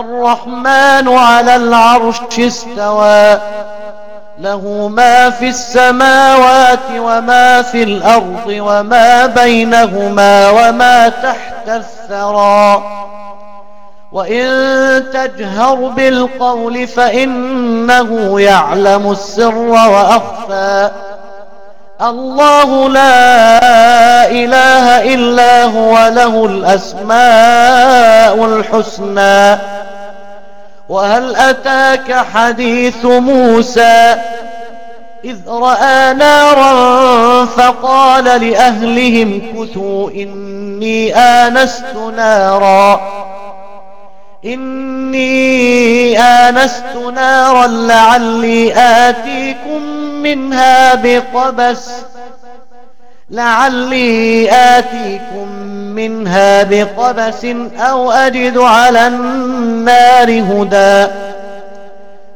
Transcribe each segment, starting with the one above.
الرحمن على العرش استوى. له ما في السماوات وما في الأرض وما بينهما وما تحت الثرى. وإن تجهر بالقول فإنه يعلم السر وأخفى. الله لا إله إلا هو له الأسماء الحسنى. وهل أتاك حديث موسى إذ رأى نارا فقال لأهلهم كثوا إني آنست نارا إني آنست نارا لعلي آتيكم منها بقبس لعلي آتيكم منها بقبس أو أجد على النار هدى.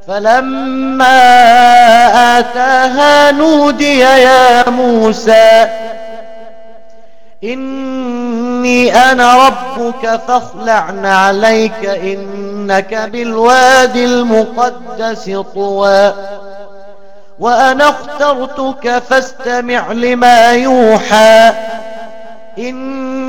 فلما آتاها نودي يا موسى إني أنا ربك فاخلع عليك إنك بالوادي المقدس طوى. وأنا اخترتك فاستمع لما يوحى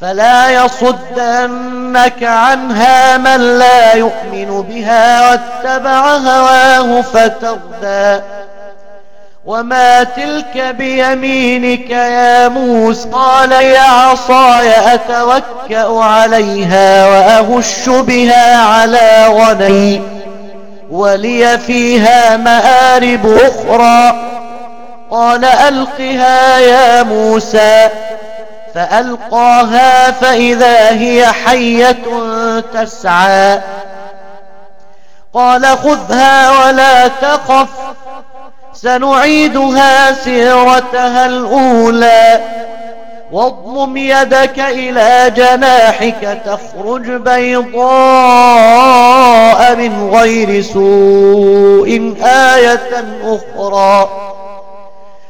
فلا يصدنك عنها من لا يؤمن بها واتبع هواه فتردى. وما تلك بيمينك يا موسى؟ قال يا عصاي أتوكأ عليها وأهش بها على غني ولي فيها مآرب أخرى. قال ألقها يا موسى. فألقاها فإذا هي حية تسعى. قال خذها ولا تخف سنعيدها سيرتها الأولى. واضمم يدك إلى جناحك تخرج بيضاء من غير سوء آية أخرى.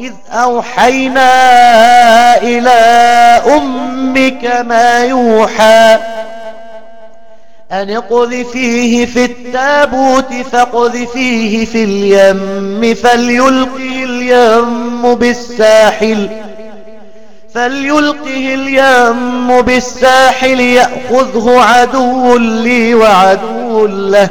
إذ أوحينا إلى أمك ما يوحى أن اقذفيه في التابوت فاقذفيه في اليم فليلقه اليم بالساحل فليلقه اليم بالساحل يأخذه عدو لي وعدو له.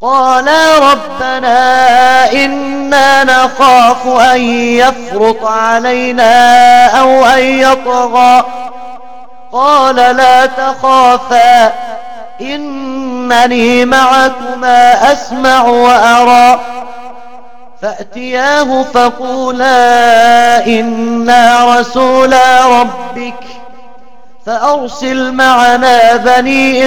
قالا ربنا إنا نخاف أن يفرط علينا أو أن يطغى. قال لا تخافا إنني معكما أسمع وأرى. فأتياه فقولا إنا رسولا ربك فأرسل معنا بني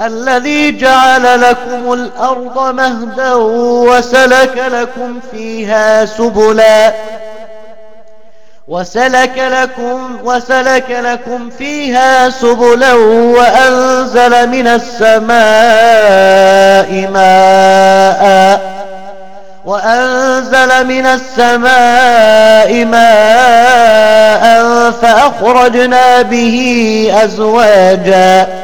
الذي جعل لكم الأرض مهدا وسلك لكم فيها سبلا. وسلك لكم وسلك لكم فيها سبلا وأنزل من السماء ماء. وأنزل من السماء ماء فأخرجنا به أزواجا.